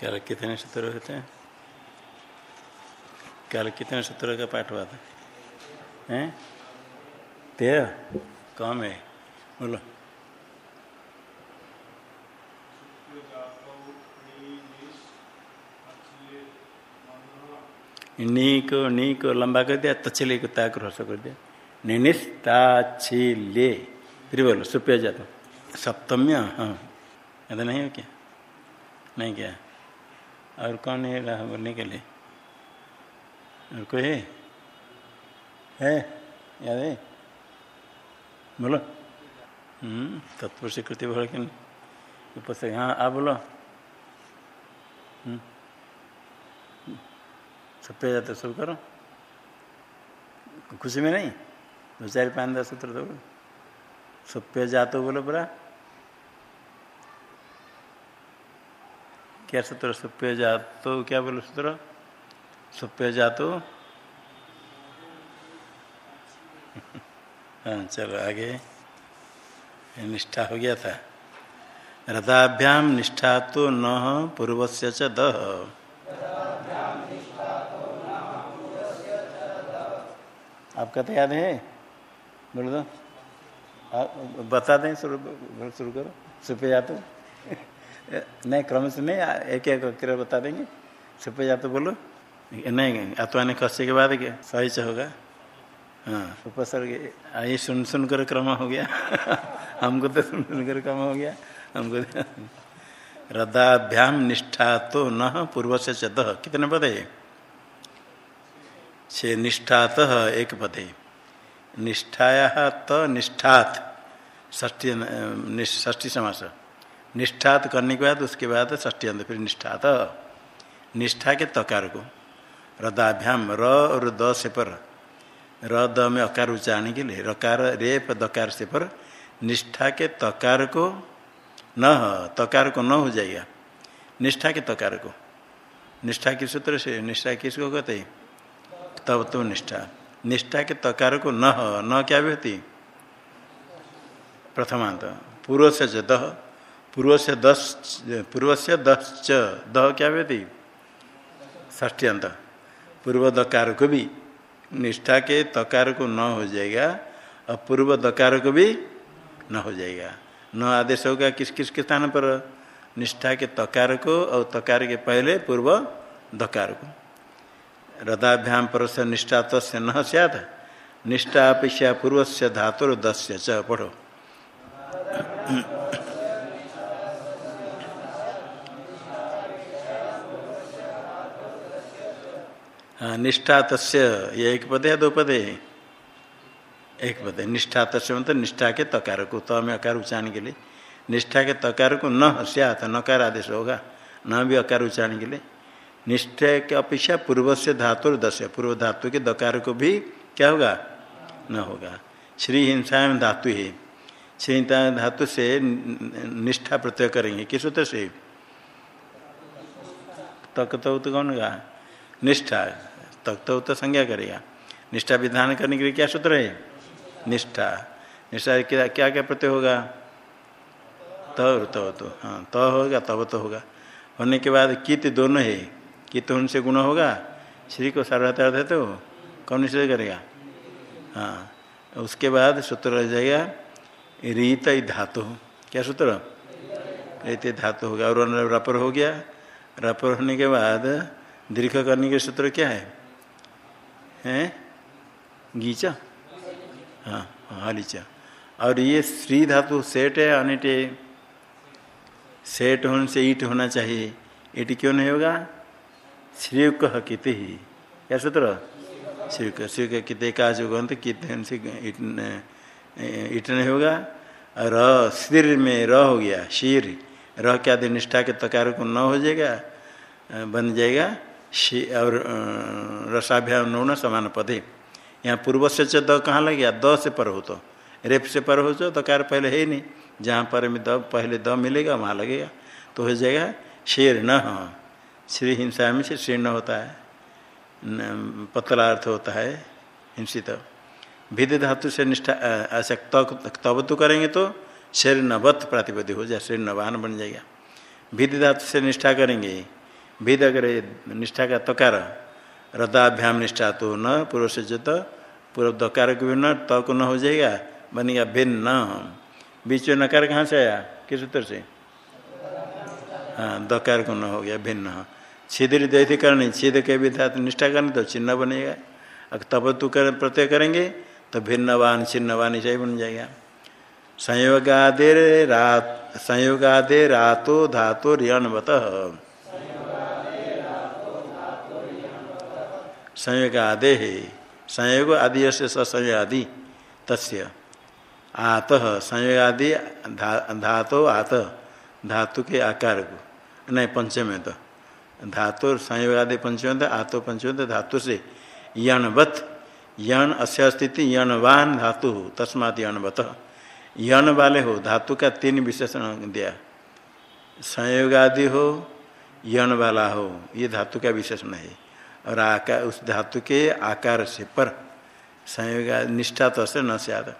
कल कितने सूत्र होते हैं? कल कितने सूत्र का पाठ हुआ था? हैं? तेरह कम है? बोलो। नी को नी को लंबा कर दिया, तछले को ता ह्रस कर दिया। निनिस्ताछिले फिर बोलो, सुप्रिया जाता सप्तम्य? हाँ। ऐसा नहीं हो क्या? नहीं क्या? और कौन है रहा बोलने के लिए? और कोई है? है? याद है? बोलो। तत्पुर तत्व स्वीकृति बोलो कि से हाँ। आप बोलो। सब पे जाते शुरू करो। खुशी में नहीं? दो चार पाँच दस सूत्र तो सब पे जातो बोलो पूरा। क्या सूत्र? सुप्य जातो। क्या बोलो सूत्र? सुप्य जातो। हाँ चलो आगे। निष्ठा हो गया था। रथाभ्याम निष्ठा तो न पूर्व से च आपका तो याद है? बोल दो बता दें, शुरू शुरू करो। सुपे जातो। नहीं, क्रम से नहीं एक एक अक्षर बता देंगे। सुपे जातो बोलो। नहीं आत्मा ने खस्से के बाद क्या सही से होगा। हाँ उपसर्ग ये सुन सुन कर क्रम हो गया। हमको तो सुन सुन कर क्रम हो गया। हमको रदाभ्याम निष्ठा तो न पूर्व से चद कितने पद है छे निष्ठात एक पद है। निष्ठाया त निष्ठात ष्ठी समास। निष्ठात करने के बाद, उसके बाद ष्ठी अंत फिर निष्ठात। निष्ठा के तकार को। रदाभ्याम, र और द से पर। र, द में अकार उच्चारण के लिए। रकार, रेप, दकार से पर। निष्ठा के तकार को न, तकार को न हो जाएगा। निष्ठा के तकार को। निष्ठा के सूत्र से, निष्ठा किसको कहते हैं? तब तो निष्ठा। निष्ठा के तकार को न न क्या भी होती? प्रथमांत। पूर्व से दह पूर्व से दस पूर्व दस च दह क्या होती ष्टी अंत पूर्व दकार को भी निष्ठा के तकार को न हो जाएगा और पूर्व दकार को भी न हो जाएगा न आदेश होगा किस किस के स्थान पर निष्ठा के तकार को और तकार के पहले पूर्व दकार को रदाभ्याम पर से निष्ठा तस्य न सैत निष्ठा अपेक्षा पूर्व से धातुर दस्य च पढ़ो निष्ठा तस्य, ये एक पद है दो पद? है एक पद। है निष्ठा तस्य मतलब निष्ठा के तकार को तो में अकार उच्चारण के लिए। निष्ठा के तकार को न हस्यात नकार आदेश होगा, न भी अकार उच्चारण के लिए। निष्ठा के अपेक्षा पूर्व से धातु दस पूर्व धातु के दकार को भी क्या होगा? न होगा। श्री हिंसा में धातु है। श्री हिंसा धातु से निष्ठा प्रत्यय करेंगे। किस सूत्र से? तक तो कौन होगा? निष्ठा। तक तो तो संज्ञा करेगा। निष्ठा विधान करने के लिए क्या सूत्र है? निष्ठा। निष्ठा क्या क्या क्या प्रत्यय होगा? तब तो हाँ त तो होगा, तब तो होगा। होने के बाद कित दोनों है? कित उनसे गुण होगा? श्री को सार्वधार है तो कौन निश्चय करेगा? हाँ उसके बाद सूत्र रह जाएगा, रीत धातु। क्या सूत्र? रीत धातु होगा। और रपर हो गया। रपर होने के बाद दीर्घ करने के सूत्र क्या है? हैं? गीचा? हाँ हालीचा और ये श्री धातु सेट है अनिट सेट होने से ईट होना चाहिए। ईट क्यों नहीं होगा? श्री कह कित ही। क्या सूत्र? श्री श्री का किते का जो गंत कितने से ईट ईट नहीं होगा? और सिर में र हो गया, शीर। र क्या निष्ठा के तकार को न हो जाएगा? बन जाएगा? और रसाभ्याम न समान पदे यहाँ पूर्व से द कहाँ लग गया? द से पर हो तो रेप से पर हो तो दकार पहले है ही नहीं। जहाँ पर में द, पहले द मिलेगा, वहाँ लगेगा। तो हो जाएगा शेर न। श्री हिंसा में से शीर्ण होता है। पतला अर्थ होता है हिंसित। विधि धातु से निष्ठा ऐसा तब तो करेंगे तो शरीर नवत प्रातिपद्य हो जाए शरीर नवान बन जाएगा। विधि धातु से निष्ठा करेंगे। भेद अगर निष्ठा का तकार रदाभ्याम निष्ठा तो न पूर्व से जो पूर्व दकार को भी न त को न हो जाएगा बनेगा भिन्न बीच में नकार कहाँ से आया किस उत्तर से हाँ दकार को न हो गया भिन्न छिद्र दैथी करनी छिद के भी धातु निष्ठा करनी तो चिन्ह बनेगा। अगर तब तू कर, प्रत्यय करेंगे तो भिन्नवान छिन्नवान ऐसा ही बन जाएगा। संयोगादेर रात, संयोगादे रातो धातु रियनवत संयोग आदे है। संयोग आदि से संयोग आदि। तस्य। आत। संयोग आदि धातु आत। धातु के आकार को। नहीं पंचम तो। धातु संयोग आदि पंचम तो आतो पंचम तो धातु से। यणवत। यण अस्य स्थिति यणवान धातु हो। तस्मात यणवत। यण वाले हो। धातु का तीन विशेषण दिया। संयोग आदि हो, यण वाला हो। ये धातु का विशेषण है। और आकार उस धातु के आकार से पर, संयोग, निष्ठा तो से न सद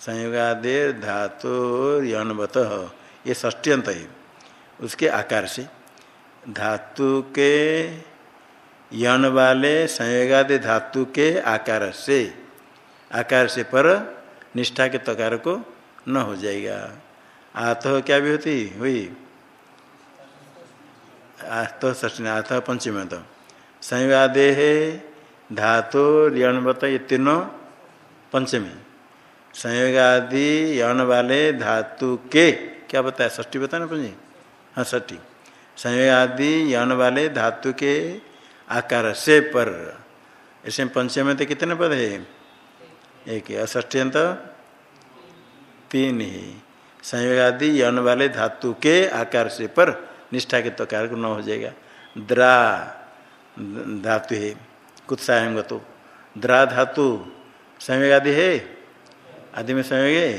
संयोगादे धातु यणवत ये ष्ट्यंत है। उसके आकार से। धातु के यण वाले संयोगादि धातु के आकार से आकार से पर निष्ठा के तकार को न हो जाएगा। आत क्या भी होती हुई। आत ष्टी आत पंचमी तो। संयोगादे है, धातु यणवत ये तीनों पंचमी। संयोगादि यण वाले धातु के। क्या बताया? ष्टी बताना पंजी हाँ ष्टी संयोगादि यण वाले धातु के आकार से पर। ऐसे पंचमी तो कितने पद है? एक अष्टयंत तीन ही। संयोग आदि यन वाले धातु के आकार से पर। निष्ठा के तो कारक न हो जाएगा। द्रा। धातु है। कुत्सायंग तो। द्रा धातु संयोग आदि है? आदि में संयोग है?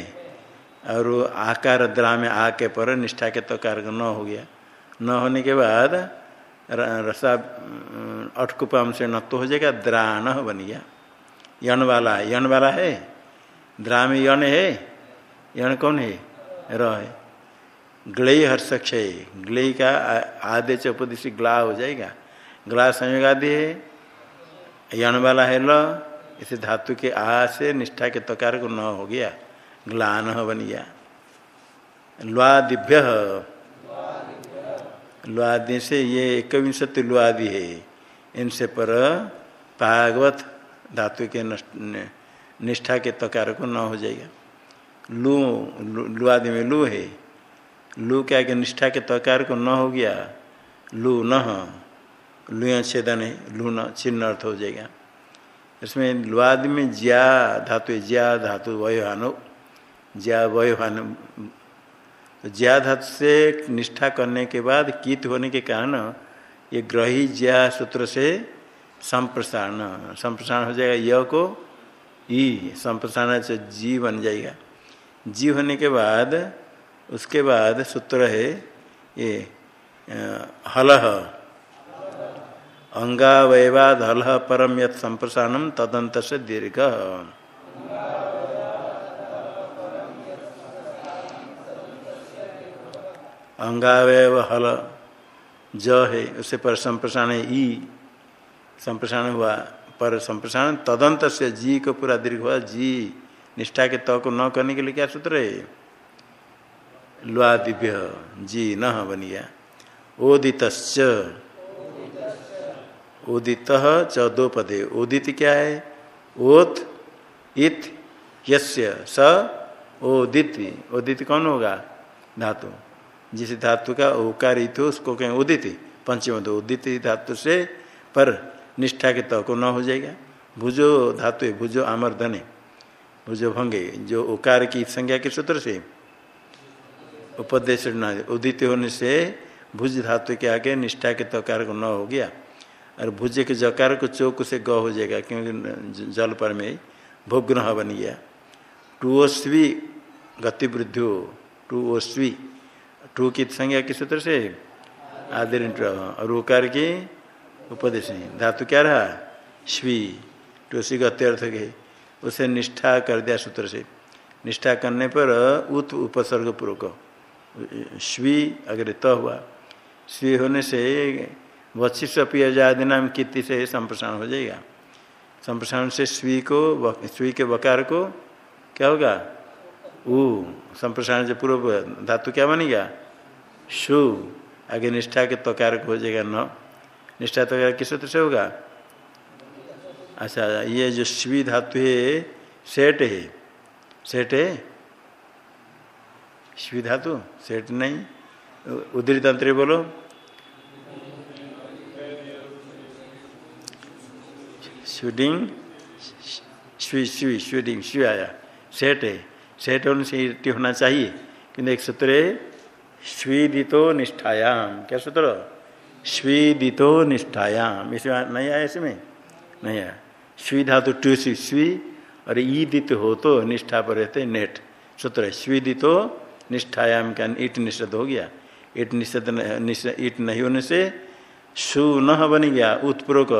और आकार द्रा में आ के पर निष्ठा के तो कारक न हो गया। न होने के बाद रसा अटकुपाम से न तो हो जाएगा द्राण बन गया। यण वाला यण वाला है? द्रा में यण है? यण कौन है? र है। ग्लई हर्षक्षय ग्लई का आदे चौपदिशी ग्ला हो जाएगा। ग्ला संयोग आदि है यण वाला है ल इसे धातु के आ से निष्ठा के तकार को न हो गया, ग्लान बन गया। लुआदिभ्य लुआदि से ये एक विंशति लुआदि है। इनसे पर भागवत धातु के निष्ठा के तकार को न हो जाएगा। लू लू आदि में लू है। लू क्या कि निष्ठा के तकार को न हो गया? लू न। लू छेदन है लू न छिन्न अर्थ हो जाएगा। इसमें लुआदि में ज्या धातु ज्या धातु वयोहानो, ज्या वयोहान। तो ज्या धातु से निष्ठा करने के बाद कीत होने के कारण ये ग्रही ज्या सूत्र से संप्रसारण संप्रसारण हो जाएगा। य को ई, संप्रसारण से जी बन जाएगा। जी होने के बाद, उसके बाद सूत्र है ये हल अंगावयवाद हल परम यत संप्रसारण तदंत से दीर्घ। अंगावय हल, ज है, उसे पर संप्रसारण ई, संप्रसारण हुआ, पर संप्रसारण तदंत से जी को पूरा दीर्घ हुआ, जी, निष्ठा के त को न करने के लिए क्या सूत्र है? लुआ दिव्य जी, न बन गया ओदित उदित च दो पदे उदित क्या है? ओत इत, यस्य, स ओदित उदित कौन होगा? धातु। जिस धातु का ओकार इत उसको कहें उदित। पंचम तो उदित धातु से पर निष्ठा के तो को न हो जाएगा। भुजो धातु है, भुजो आमर्धन है भुजो भंगे, जो ओकार की संज्ञा के सूत्र से। उपदेश उदित होने से भुज धातु के आगे निष्ठा के तकार को न हो गया। और भुज के जकार को चौक से ग हो जाएगा, क्योंकि जल पर में भोग्रह बन गया टूओस्वी गति वृद्धि हो। टू ओस्वी। टू की संज्ञा किस सूत्र से? आदि और उकार की उपदेश धातु क्या रहा? श्वी। टोसी का अर्थ के। उसे निष्ठा कर दिया सूत्र से। निष्ठा करने पर उत उपसर्ग पूर्वक स्वी अगर त हुआ। स्वी होने से वशिष्ठ पियाजादि नाम कीर्ति से संप्रसारण हो जाएगा। संप्रसारण से स्वी को, स्वी के वकार को क्या होगा? ऊ, संप्रसारण से पूर्व धातु क्या बनेगा? शु, आगे निष्ठा के तकार को हो जाएगा न। निष्ठा तकार किस सूत्र से होगा? अच्छा ये जो स्वी धातु है, सेठ है। सेठ है? स्वी धातु? सेठ नहीं। उदरी तंत्र बोलो। स्वीडिंग स्वी स्वी स्वीडिंग स्वी आया सेट है होने से होना चाहिए किंतु एक सूत्र है स्वीदितो निष्ठायाम क्या सूत्र स्वीदितो निष्ठायाम इसमें नहीं आया इसमें नहीं आया स्वी धातु टू सी स्वी और ईदित हो तो निष्ठा पर रहते नेट सूत्र स्वीदितो निष्ठायाम का ईट निषेध हो गया ईट निषेध ईट नहीं होने से सु न बन गया उत्पूर्वक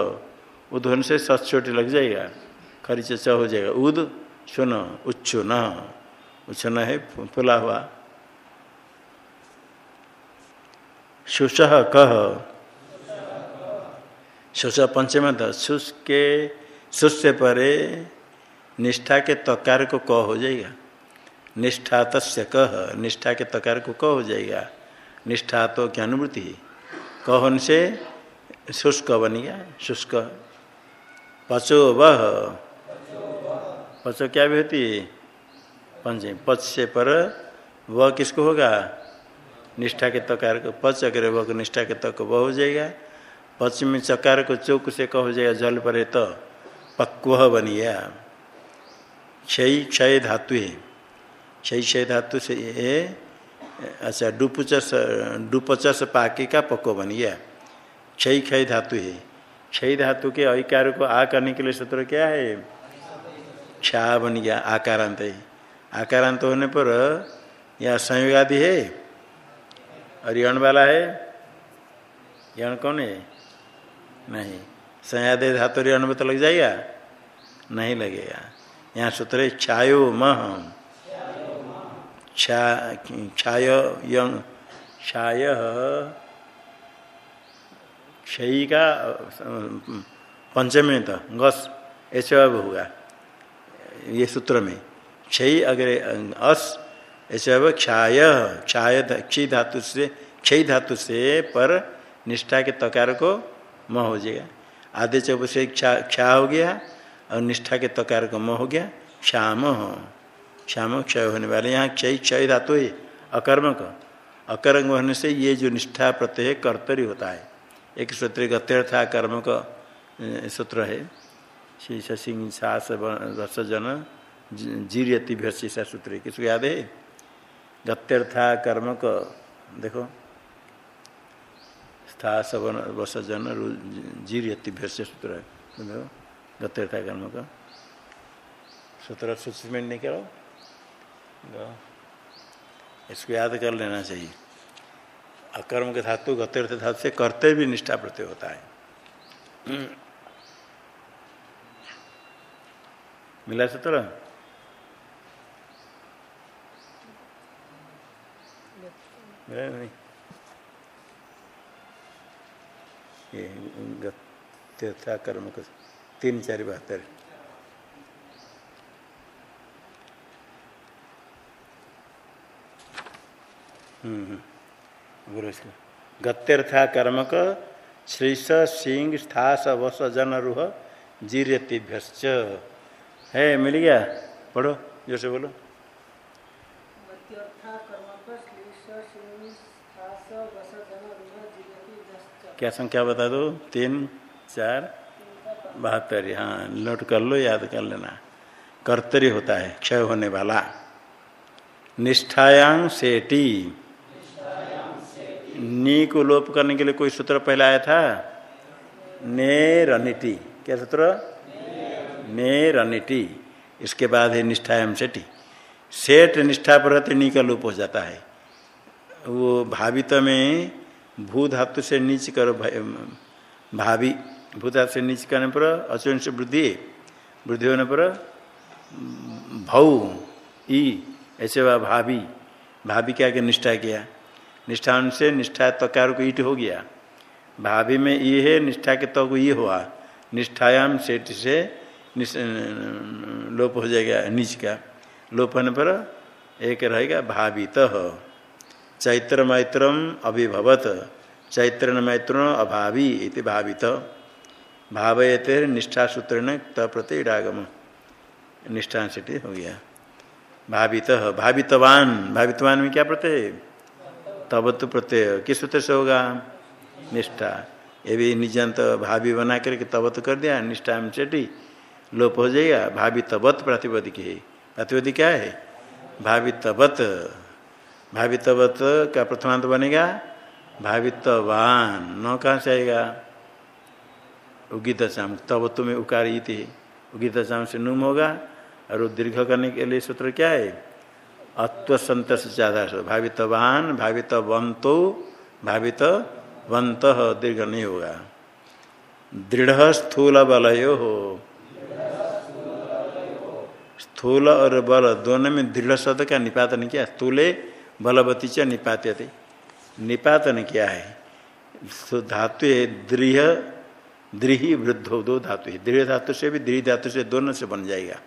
उद होने से सचोटी लग जाएगा। खरीच हो जाएगा। उद सुन उच्छु न उच्चन है फुला हुआ। शुष कह। शुष पंचम शुष के शुष से परे। निष्ठा के तकार को क हो जाएगा। निष्ठा तस्य कह। निष्ठा के तकार को क हो जाएगा। निष्ठा तो क्या अनुभूति कह होने से शुष्क बन गया। शुष्क पचो वह पचो क्या भी होती है पंच पच से पर वह किसको होगा? निष्ठा के। तकार को पच अगर वह निष्ठा के तक वह हो जाएगा पच में चकार को चौक से कह हो जाएगा, जल परे तो पक्व बन गया क्षय क्षय धातु है। क्षय क्षय धातु से ये अच्छा डुपचस डुपचस पाके का पक्व बन गया क्षय क्षय धातु है। क्षय धातु के अकार को आ करने के लिए सूत्र क्या है? क्षा बन गया आकारांत है। आकारांत होने पर यह संयोग आदि है। और यण वाला है? यण कौन है? नहीं। संयादे धातु यण में तो लग जाएगा? नहीं लगेगा। यहाँ सूत्र है छायो मह। छाय छाय क्षयी का पंचमी तो गस, ऐसे अब होगा ये सूत्र में। क्षय अगर, अस, ऐसे अब क्षाय क्षाय क्षय धातु से, क्षय धातु से पर निष्ठा के तकार को म हो जाएगा। आधे चौप से क्षा हो गया और निष्ठा के तकार को म हो गया, क्षाम क्षाम क्षय होने वाले, यहाँ क्षय क्षय धातु है, अकर्म का। अकर्म होने से ये जो निष्ठा प्रत्यय कर्तरी होता है। एक सूत्र गत्यर्था कर्म का सूत्र है। श्री सिंह सास रसजन जीरियति भैसा सूत्र। किसको याद है? गत्यर्था कर्म का। देखो। स्था सवन वसजन जीरियति भैस्य सूत्र है। गत्यर्था कर्म का। सूत्र सूचमेंट नहीं करो। इसको याद कर लेना चाहिए। अकर्म के धातु गत्यर्थ धातु से करते भी निष्ठा प्रत्यय होता है। मिला सूत्र गत्यर्था कर्म का तीन चार बहत्तर गुरु गत्यर्था कर्मक श्रीस सिंह स्थास वस जन रूह जीर्यतिभ्यश्च। है मिल गया? पढ़ो जो से बोलो। क्या संख्या बता दो? तीन चार बहत्तर। हाँ नोट कर लो याद कर लेना। कर्तरी होता है क्षय होने वाला। निष्ठायांग सेटी नी को लोप करने के लिए कोई सूत्र पहले आया था? ने रनिटी क्या सूत्र? ने रनिटी इसके बाद है निष्ठा एम सेठी। सेठ निष्ठा पर रहते नी का लोप हो जाता है। वो भावित में भू धातु से नीच करो भाभी भू धातु से नीच करने पर अचुन से वृद्धि वृद्धि होने पर भऊ ई, ऐसे वह भाभी भाभी क्या के निष्ठा किया? निष्ठान से निष्ठा तकार को ईट हो गया। भाभी में ये है, निष्ठा के तो ये हुआ। निष्ठायाम सेठ से लोप हो जाएगा नीच का। लोप होने पर एक रहेगा भावित चैत्र मैत्रम अभिभवत। चैत्र मैत्र अभावी इति भावित भावयते निष्ठा सूत्र ने तप्रति इडागम निष्ठा से हो गया। भावित भावितवान। भावितवान में क्या प्रत्यय? तो प्रत्यय। किस सूत्र से होगा? निष्ठा। ये भी निजंत भाभी बना करके तब तो कर दिया, निष्ठा में चटी, लोप हो जाएगा। भाभी तबत प्रातिपदिक है प्रातिपदिक क्या है? भाभी तबत भाभी तबत का प्रथमांत बनेगा भावितवान न कहाँ से आएगा? उगित शाम तब तुम्हें उकार उगित शाम से नुम होगा, और दीर्घ करने के लिए सूत्र क्या है? अत्व संत से ज़्यादा भावितवान, भावितवंतो भावित वंत दीर्घ नहीं होगा। दृढ़ स्थूल बलयो हो। स्थूल और बल दोनों में दृढ़ शब्द का निपातन किया। स्थूले बलवती च निपात्यते। निपातन क्या है? धातु है दृढ़ दृढ़ वृद्धो दो धातु है। दृढ़ धातु से भी दृढ़ धातु से दोनों से बन जाएगा।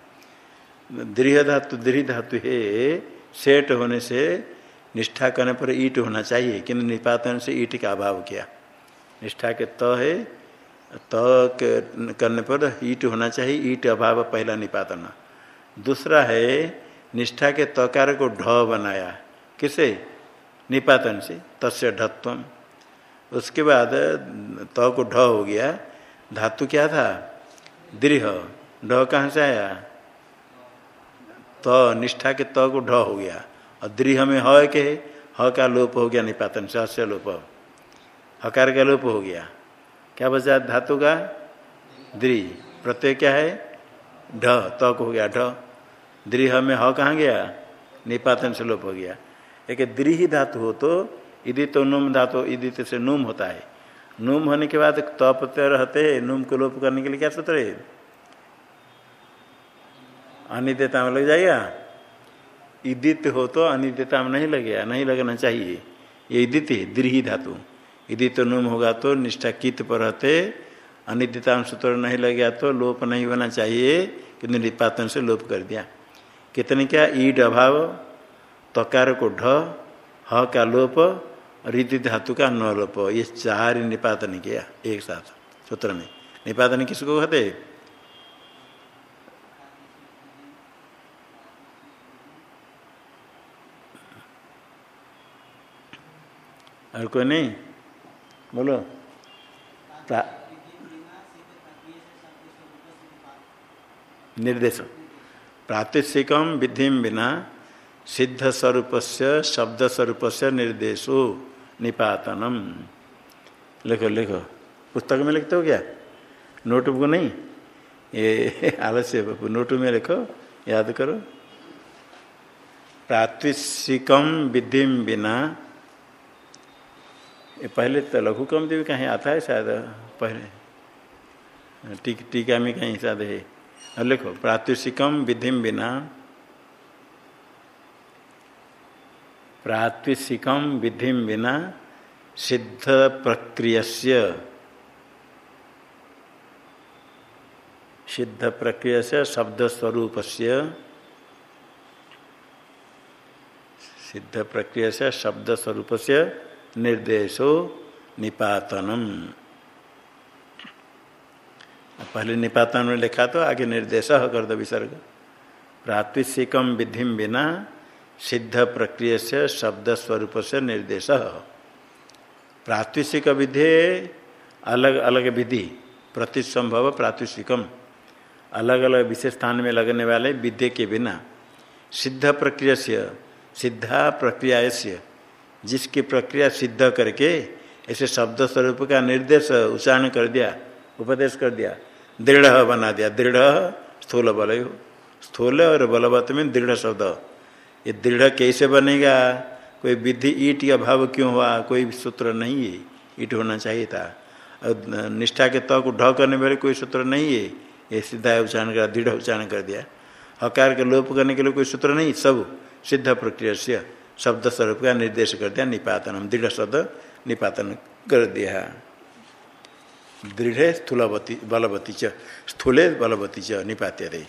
दृढ़ धातु दृढ़ धातु है सेट होने से, निष्ठा करने पर ईट होना चाहिए, किंतु निपातन से ईट का अभाव किया? निष्ठा के त है, त करने पर ईट होना चाहिए, ईट अभाव पहला निपातन। दूसरा है, निष्ठा के तकार को ढ बनाया। किसे? निपातन से, तस्य ढत्व। उसके बाद त को ढ हो गया। धातु क्या था? दृढ़ ढ कहाँ से आया? त निष्ठा के त को ढ हो गया। और दृढ़ में ह के ह का लोप हो गया, निपातन, से अस्य लोप हकार का लोप हो गया। क्या बचा धातु का? दृढ़ प्रत्यय क्या है? ढ तक हो गया, ढ। दृह में ह कहाँ गया? निपातन से लोप हो गया। एक दृढ़ धातु हो तो इधि तो नुम धातु इधि से नुम होता है। नुम होने के बाद तपते रहते नुम को लोप करने के लिए क्या सूत्र है? अनित्यता में लग जाएगा। इदित हो तो अनित्यता में नहीं लगेगा, नहीं लगना चाहिए। ये इदित है दृढ़ धातु। इदित नुम होगा तो निष्ठा कित पर रहते अनित्यता सूत्र नहीं लगेगा तो लोप नहीं होना चाहिए किन्तु निपातन से लोप कर दिया। कितने क्या? ईड अभाव, तकार को ढ, ह का लोप रीति धातु का न लोप। ये चार निपातन किया, एक साथ, सूत्र में। निपातन किसको कहते और कोई नहीं बोलो निर्देश प्रातिशिकम विधि बिना सिद्ध स्वरूप से शब्द स्वरूप से निर्देशो निपातनम लिखो लिखो पुस्तक में लिखते हो क्या नोटबुक नहीं ये आलस्य नोट में लिखो याद करो प्रातिशिकम विधि बिना ये पहले तो लघु कम देवी कहीं आता है शायद, पहले। टीका में कहीं शायद है। लिखो प्रातिशिकम विधि बिना प्रातिशिकम विधि बिना सिद्ध प्रक्रिय सिद्ध प्रक्रिय से शब्द स्वरूप से सिद्ध प्रक्रिय से शब्द स्वरूप से निर्देशो निपातनम। पहले निपातन में लिखा तो आगे निर्देश कर दो विसर्ग। प्रातिशिकम विधि बिना सिद्ध प्रक्रिय से शब्द स्वरूप से निर्देश। प्रातिशिक विधि अलग अलग विधि, प्रतिसंभव प्रातिशिकम अलग अलग विशेष स्थान में लगने वाले विद्य के बिना सिद्ध प्रक्रिया सिद्धा प्रक्रिया से जिसकी प्रक्रिया सिद्ध करके ऐसे शब्द स्वरूप का निर्देश उच्चारण कर दिया, उपदेश कर दिया, दृढ़ बना दिया। दृढ़ स्थूल बल स्थूल और बलवत में दृढ़ शब्द। ये दृढ़ कैसे बनेगा? कोई विधि, ईट का भाव क्यों हुआ? कोई सूत्र नहीं है। ईट होना चाहिए था। और निष्ठा के तक ढ करने वाले कोई सूत्र नहीं है। ये सीधा उच्चारण कर, दृढ़ उच्चारण कर दिया। हकार के लोप करने के लिए कोई सूत्र नहीं, सब सिद्ध प्रक्रिया से। शब्द स्वरूप का निर्देश कर दिया निपातन दृढ़ शब्द निपातन कर दिया। दृढ़ स्थूलवती, बलवती च, स्थूले बलवती च, निपात्य रे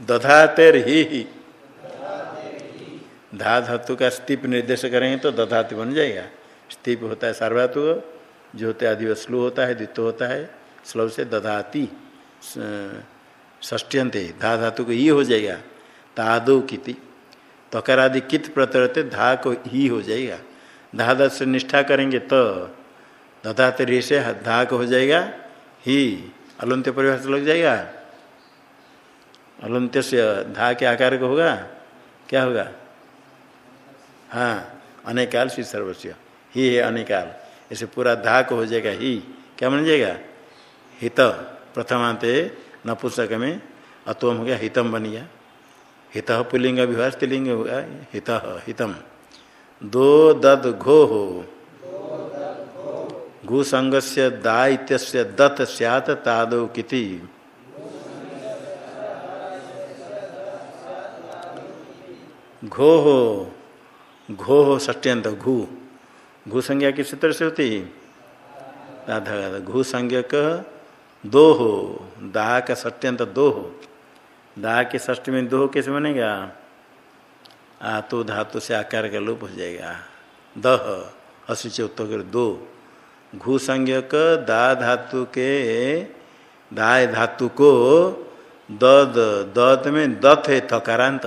दधातेर ही धा धातु का स्तीप निर्देश करेंगे तो दधातु बन जाएगा। स्तीप होता है सार्वधातु जो होता है अधिव स्लो होता है, द्वित्व होता है स्लो से दधाती ष्टियंत धा धातु को ही हो जाएगा। तादो किति। तकर आदि कित प्रत्यय धा को ही हो जाएगा। धा से निष्ठा करेंगे तो दधात रे से धा को हो जाएगा, ही। अलंत्य परिभाषा लग जाएगा। अलंत्य से धा के आकार को होगा, क्या होगा? हाँ अनेकाल श्री सर्वस्व। ही है अनेकाल। ऐसे पूरा धा को हो जाएगा, ही। क्या बन जाएगा? हित। प्रथमांत नपुंसक में अतोम हो गया, हितम बन गया। हित पुलिंग विवाह स्त्रीलिंग होगा, हित, हितम। दो दद घो हो। घू संग से दा इत्यस्य दत्त सैत तादो किति। घो हो। घो हो ष्ट्यंत घू। घू संज्ञा किस तरह से होती? राधा घू संज्ञा का दो हो। दाह का सत्यंत दो हो। दाह के ष्टी में दो कैसे बनेगा? आ तो धातु से आकार का लोप हो जाएगा। दह से उत्तर दो। घू संज्ञक दा धातु के दाय धातु को दद दत में दथ है थकारांत।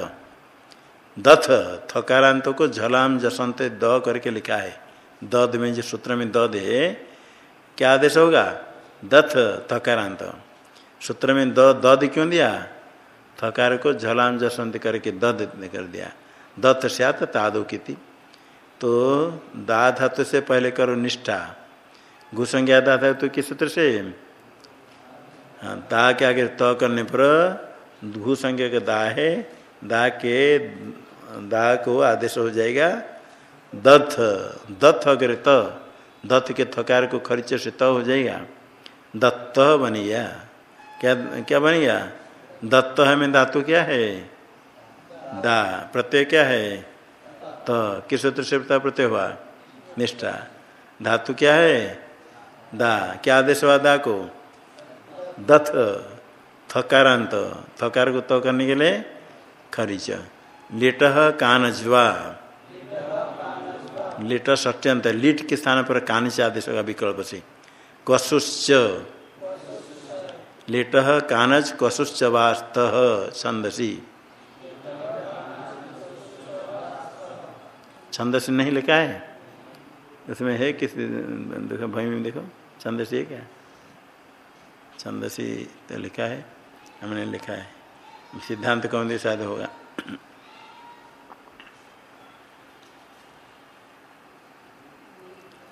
दथ, थकारांत को झलाम जसंत द करके लिखा है। दद में जो सूत्र में दद है, क्या आदेश होगा? दथ, थकारांत। सूत्र में द, दद क्यों दिया? थकार को झलाम जसंत करके दद कर दिया। दत्त सत तादो की थी तो दा धातु से पहले करो निष्ठा। घुसंज्ञा दा धातु किस सूत्र से? हाँ दा के आगे त करने पर घुसंज्ञा का दा है। दा के, दा को आदेश हो जाएगा दत्थ दत्थ अगर त दत्त के थकार को खर्चे से त हो जाएगा। दत्त बन गया क्या क्या बन गया दत्त में धातु क्या है? दा। प्रत्यय क्या है? तो। किस सूत्र से प्रत्यय हुआ? निष्ठा। धातु क्या है? दा। क्या आदेश हुआ दा को? दत्थ थकारांत। थकार को तो करने के लिए खरीच। लिट कानज्वा। लिट सत्यंत लिट के स्थान पर कान से आदेश होगा विकल्प से। कसुश्च लिट कानज कसुश्च वास्त छंदसी छंदसी नहीं लिखा है? उसमें है किस, देखो भाई में देखो। छंदसी है क्या? छंदसी तो लिखा है, हमने लिखा है। सिद्धांत कौन दे शायद होगा?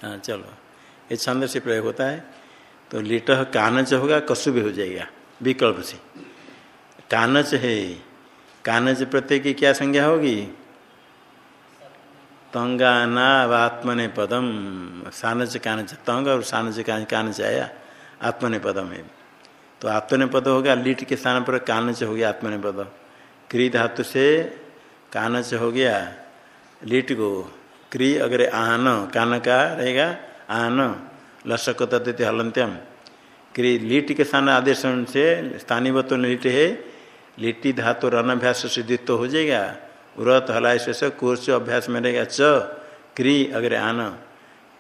हाँ चलो। ये छंद से प्रयोग होता है। तो लिट कानच होगा कसु भी हो जाएगा विकल्प से कानच है कानच प्रत्यय की क्या संज्ञा होगी तंगाना आत्मने पदम सानच कानच तंग और सानच कानच आया आत्मने पदम है तो आत्मने पद होगा लिट के स्थान पर कानच हो गया आत्मने पद क्री धातु से कानच हो गया लिट को क्री अगर आन कान का रहेगा आन लशक तथे हलंत्यम क्री लिट के स्थान आदेश से स्थानीय तो लिट है लिट्टी धातु रनभ्यास सिद्धित्व हो जाएगा। उरत हलाय से कोर्स अभ्यास में रहेगा। च, क्री अगर आन,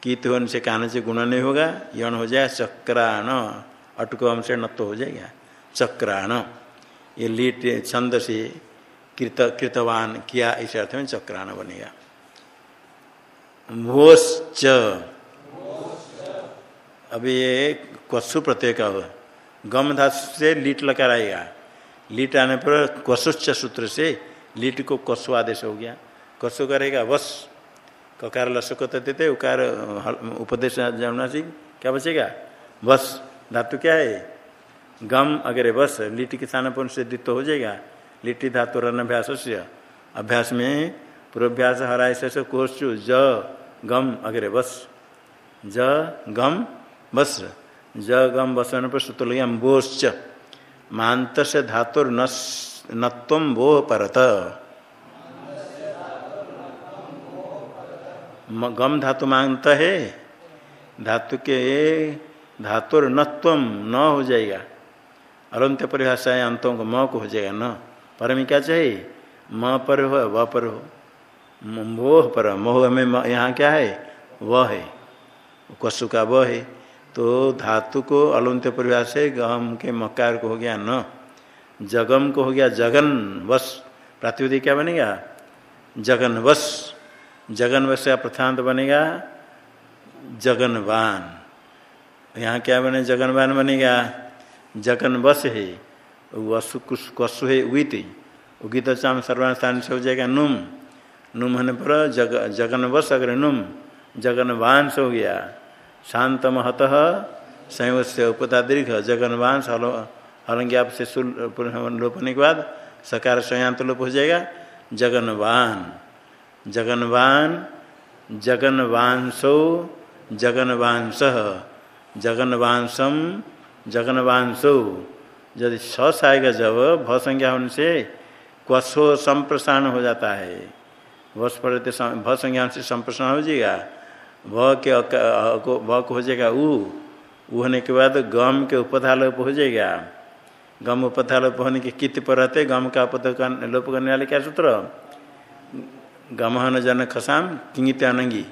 कीत होने से कान से गुण नहीं होगा, यौन हो जाएगा, चक्राण, अटको से नत्व हो जाएगा। चक्राण, ये लीट छंद से कृत, कृतवान किया, इस अर्थ में चक्राण बनेगा। भोश्च अभी ये क्वसु प्रत्यय का हो। गम धातु से लीट लकार आएगा लीट आने पर क्वसुच्च सूत्र से लीट को कस्व आदेश हो गया। कस्व करेगा बस ककार लस को देते उकार उपदेश जमुना सिंह क्या बचेगा? बस धातु क्या है? गम अगर बस लिट्टी के स्थान पर दित्व हो जाएगा। लिट्टी धातु रन अभ्यास से अभ्यास में पूर्वाभ्यास हराय से कोर्चु ज, गम अगर बस ज, गम बस ज गम बस पर लगे बोश्च मांत से धातुर नत्व वो परत। गम धातु माँगता है धातु के धातुर नत्व न हो जाएगा। अलंत्य परिभाषा है अंतों को म को हो जाएगा न। पर में क्या चाहिए? म पर हो, व पर हो। मोह पर, मोह में यहाँ क्या है? वह है। कशु का व है। तो धातु को अलंत्य परिभाषा से गम के मकार को हो गया न। जगम को हो गया जगन वश प्रातिपदिक क्या बनेगा? जगन वश जगन वश का प्रथांत बनेगा जगनवान। यहाँ क्या बने? जगनवान बनेगा। जगन वश है, वसु कशु है, उगित। उगित चाम सर्वान स्थान से हो जाएगा नुम। नुम होने पर जग जगन वश अगर नुम जगनवान से हो गया। शांत महत संयोग से उपता दीर्घ जगनवांश हलंगे आप से लोप होने के बाद सकार संयांत लोप हो जाएगा। जगनवान जगनवान, जगनवांसो, जगनवांस जगनवांसम जगनवांसो। यदि सस आएगा जब, भ संज्ञा होने से क्वशो संप्रसारण हो जाता है। वश पड़ते भ संज्ञा से संप्रसारण हो जाएगा। भ के भ को हो जाएगा ऊ। होने के बाद गम के उपथा लोप हो जाएगा गम उपथा लोप होने के कित पर रहते? गम का उपध लोप करने वाले क्या सूत्र? गमहन जन खसाम, किंगित अनंगी।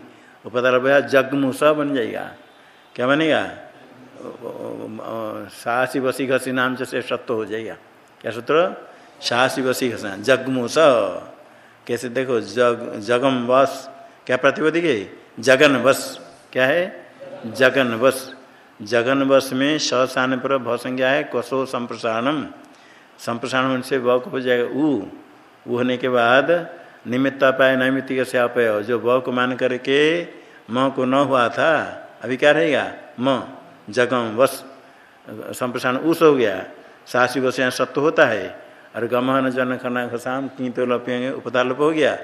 उपधालोप स बन जाएगा। क्या बनेगा? साहसी बसी घसी नाम से सत्य हो जाएगा। क्या सूत्र? साहसी बसी घसा जगमुस कैसे देखो? जग, जगम बस। क्या प्रतिपदिक है जगन बस क्या है? जगन बस जगन बस में स आने पर भ संज्ञा है कशो संप्रसारणम। संप्रसारण होने से व हो जाएगा ऊ। ऊ होने के बाद निमित्त अपाय नैमित्तिक से अपाय। जो व को मान करके म को न हुआ था, अभी क्या रहेगा? म। जगम बस संप्रसारण उस हो गया। सासी बस यहाँ सत्य होता है। और गमहन जन खना खसाम की तो लपेंगे उपतालप हो गया।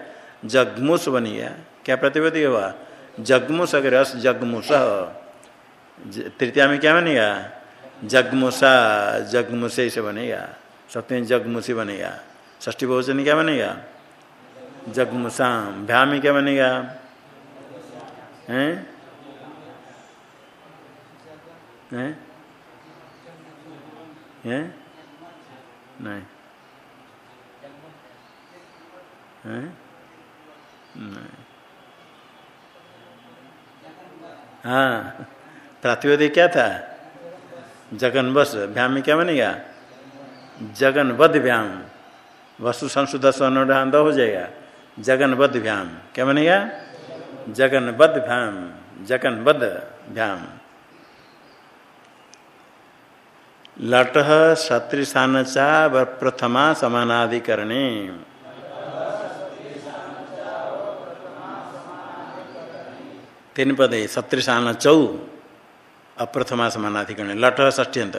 जगमुस बन गया। क्या प्रतिपत्ति हुआ? जगमुस अगर अस जगमुस तृतीया में क्या बनेगा? जगमुसा, जगमुसे से बनेगा। सप्तमी जगमुसी बनेगा। ष्ठी बहुचन क्या बनेगा? जगमुसाम। भ्या में क्या बनेगा? हैं? हैं? हैं? नहीं। हैं? नहीं। हाँ। प्रातिपदिक क्या था? जगन बस भ्याम में क्या बनेगा? जगन बद भ्याम। वस्तु संशुद्ध स्वर्ण हो जाएगा। जगन बद भ्याम। क्या बनेगा? जगन बद भ्याम। जगन बद भ्याम। लट सत्रिशान चा प्रथमा समानाधिकरणे। तीन पद, सत्रिशान चौ। अप्रथमा समानाधिकरण, लट ष्ठ्यंत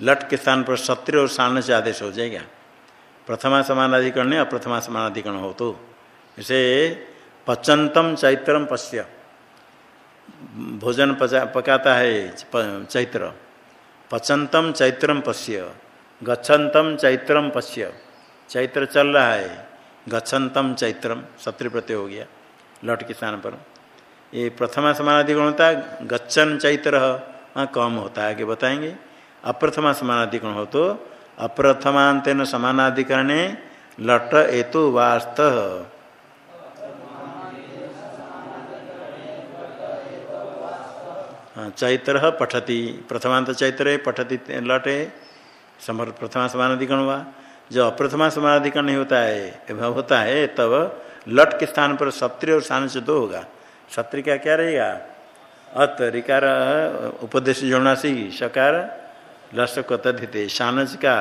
लट के स्थान पर सत्र और शान से आदेश हो जाएगा। प्रथमा समानाधिकरण अप्रथमा समानाधिकरण हो तो। इसे पचंतम चैत्रम पश्य। भोजन पचा, पकाता है चैत्र। पचंतम चैत्रम पश्य। गच्छन्तम चैत्रम पश्य। चैत्र चल रहा है गच्छन्तम चैत्रम, सत्र प्रत्यय हो गया, लट के स्थान पर। ये प्रथमा समानाधिकरण होता है गच्छन चैत्र हाँ कम होता है आगे बताएँगे। अप्रथमा समानाधिकरण हो तो अप्रथमांतन समानाधिकरण लट एतु वास्त। हाँ, चैत्र पठती प्रथमांत चैत्र पठती लट है प्रथमा समानाधिकरण हुआ। जो अप्रथमा समानाधिकरण नहीं होता है होता है तब लट के स्थान पर सप्तरी और शान से दो होगा। का क्या रहेगा? अत रिकार, उपदेश जोड़नासी सकार लस को तथिते शानज का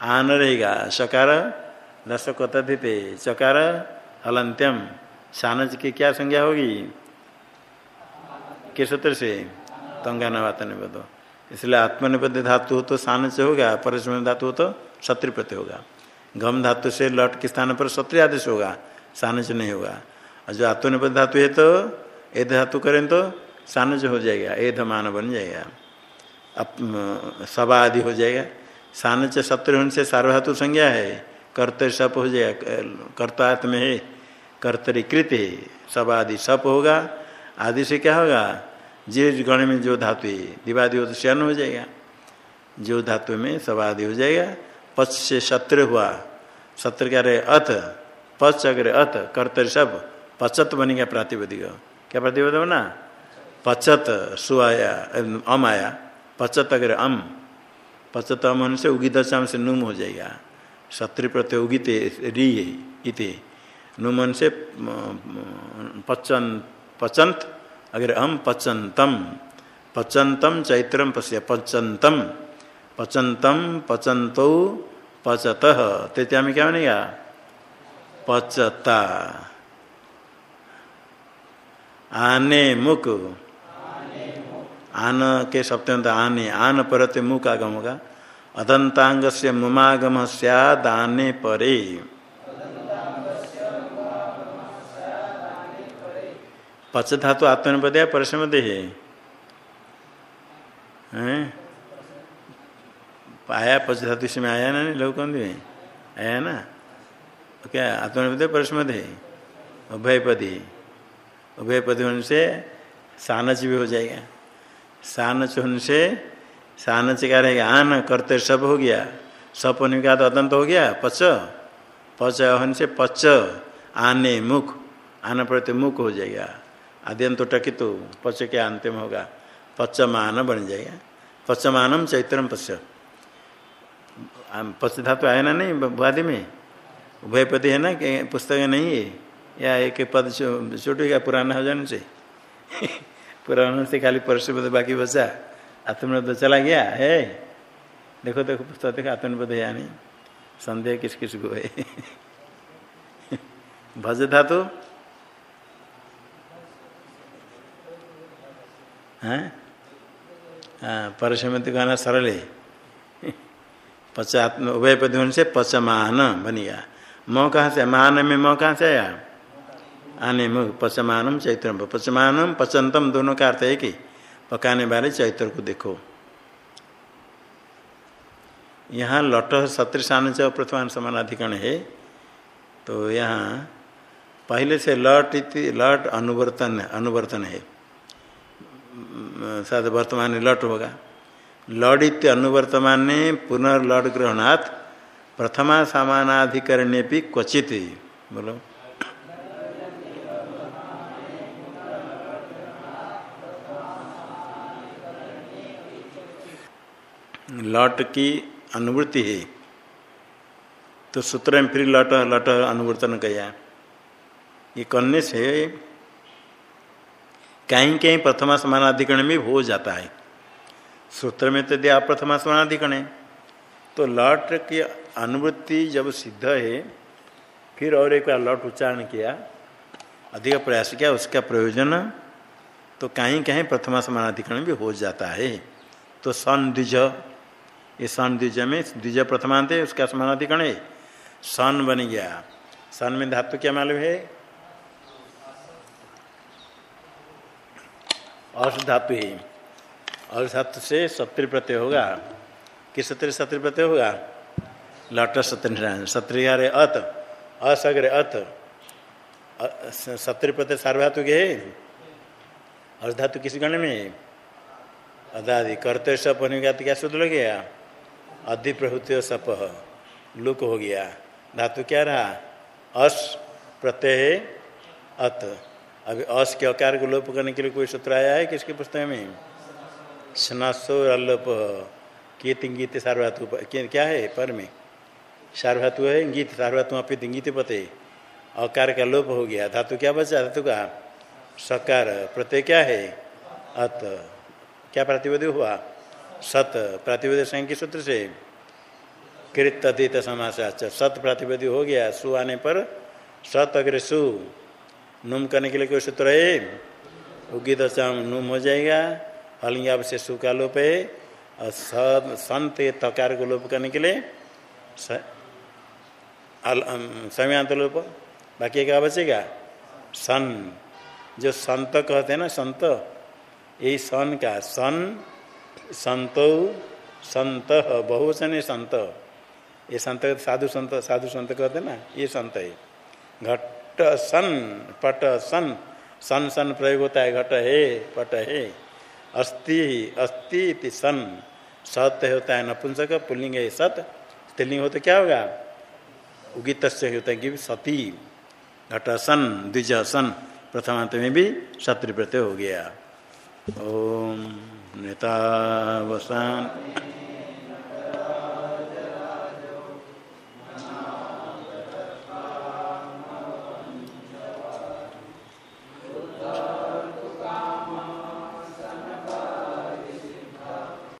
आन रहेगा। सकार लस को तथिते चकार हलंत्यम शानज की क्या संज्ञा होगी? किस सूत्र से? तंगा नवात निबद्ध इसलिए आत्मनिबद्ध धातु हो तो शानज होगा परस्म धातु हो तो क्षत्रि प्रत्यय होगा। गम धातु से लट के स्थान पर क्षत्रिय आदेश होगा शानज नहीं होगा। और जो आत्मनिपद धातु है तो एध धातु करें तो सानज हो जाएगा एध मान बन जाएगा। अब सभा आदि हो जाएगा। सानज सत्र से सार्वधातु संज्ञा है। कर्तरी सप हो जाएगा कर्तात्म है। कर्तरी कृत है। सभा आदि सप होगा। आदि से क्या होगा? जिस गण में जो धातु है, दिवादी हो तो शयन हो जाएगा। जो धातु में सब आदि हो जाएगा। पच से शत्रु हुआ। शत्रु क्या रहे? अथ। पच अगर अथ, कर्तर सब पचत बनेगा प्रातिपदिक। क्या प्रतिपद ना पचत सु आया अम आया पचत अगर अम, पचत अम होने से उगी दशा से नुम हो जाएगा। शत्रु प्रत्यय उगित री इति। नुमन से पचन, पचंत, अगर हम पचंतम। पचंतम चैत्रम पश्य, पचंतम। पचंतम, पचंतो, पचत। तृतीया में क्या बनेगा? पचता। आने मुक आन के सप्तम आने, आन परते मुख आगम होगा। अदंतांग से मुमागम सदाने परे। पच धातु आत्मनिपद है। आया पच धातु इसमें आया ना लघुकंद में आया ना? तो क्या आत्मनिपद परसमद है उभयपदी उभयपदी होने से सानच भी हो जाएगा। सानच होने से सानच क्या रहेगा आन करते सब हो गया। सब होने का तो अदंत हो गया। पच। पच होने से पच। आने मुख। आन प्रति मुख हो जाएगा। आद्यंत टकित। तो पच के अंतिम होगा। पचमान बन जाएगा। पचमानम चैत्रम पश्य पच धातु आया ना नहीं वादि में? उभयपति है ना, कि पुस्तक नहीं है? या एक पद छूटेगा पुराना हो जाने से। पुराना से खाली परसुपद बाकी बचा। आत्मनिर्भर चला गया, है? देखो देखो, पुस्तक देखो, आत्मनिर्भर है या नहीं? संदेह किस किस को है? भज धातु? हाँ? तो कहना सरल है। पचात्म उभय पद से पचमान बन गया। म कहाँ से? मान में म कहाँ से आया? आने में पचमानम चैत्र पचमानम, पचंतम दोनों का अर्थ है कि पकाने वाले चैत्र को देखो। यहाँ लट सत्रशान च प्रथमान समानाधिकरण है। तो यहाँ पहले से लट इति, लट अनुवर्तन अनुवर्तन है। शायद वर्तमान लट होगा। लड इत्य अनुवर्तमान ने पुनर्लड ग्रहणात् प्रथमा समानाधिकरण्य भी क्वचित बोलो। लट की अनुवृत्ति है। तो सूत्र में फिर लट लट अनुवर्तन किया ये करने से कहीं कहीं प्रथमा समानाधिकरण में हो जाता है। सूत्र में तो दिया प्रथमा समानाधिकरण तो लट की अनुवृत्ति जब सिद्ध है, फिर और एक बार लट उच्चारण किया, अधिक प्रयास किया, उसका प्रयोजन तो कहीं कहीं प्रथमा समानाधिकरण भी हो जाता है। तो सन द्विज ये सन द्विज में, द्विज प्रथमांत है, उसका समानाधिकरण है। सन बन गया। सन में धातु क्या मालूम है? अर्थ धातु ही। अर्थ धातु से सत्र प्रत्यय होगा। किस सत्र सत्र प्रत्यय होगा? लट सत्र सत्र अत। असग्र अत। सत्र प्रत्यय सार्वधातु के अर्थ धातु किस गण में अदादि करते सप होने तो क्या शुद्ध लगेगा प्रभुत्व सप। लुक हो गया। धातु क्या रहा? अस, प्रत्यय, अत। अभी अस के अकार को लोप करने के लिए कोई सूत्र आया है किसके पुस्तक में? स्नासो अल्लोप कित गीत सार्वधातु क्या है पर में? सार्वधातु है गीत सार्वधातु अपित गीत पते। अकार का लोप हो गया। धातु क्या बचा? धातु का? सकार। प्रत्यय क्या है? अत। क्या प्रतिवेदी हुआ? सत प्रतिवेदी संख्य सूत्र से कृत अतीत समास सत प्रतिवेदी हो गया, सु आने पर सत अग्र सु। नुम करने के लिए कोई सूत्र है? उगी दशा नुम हो जाएगा। हलिंग से सु का लोप है। और संत तकार को लोप करने के लिए समयांत लोप। बाकी क्या बचेगा? सन। जो संत कहते हैं ना, संत यही सन का, सन संत संत, बहुवचन संत। ये संत साधु संत साधु संत कहते ना, ये संत है। घट सन, पट सन सन सन प्रयोग होता है, घट है, पट है। अस्ति अस्ति सन। सत्य होता है नपुंसक, पुल्लिंग है सत। स्त्रीलिंग हो तो क्या होगा? उगित होता है कि सती। घट सन, द्विज सन, प्रथमांत में भी शत्रु प्रत्यय हो गया। ओम। नेता वसान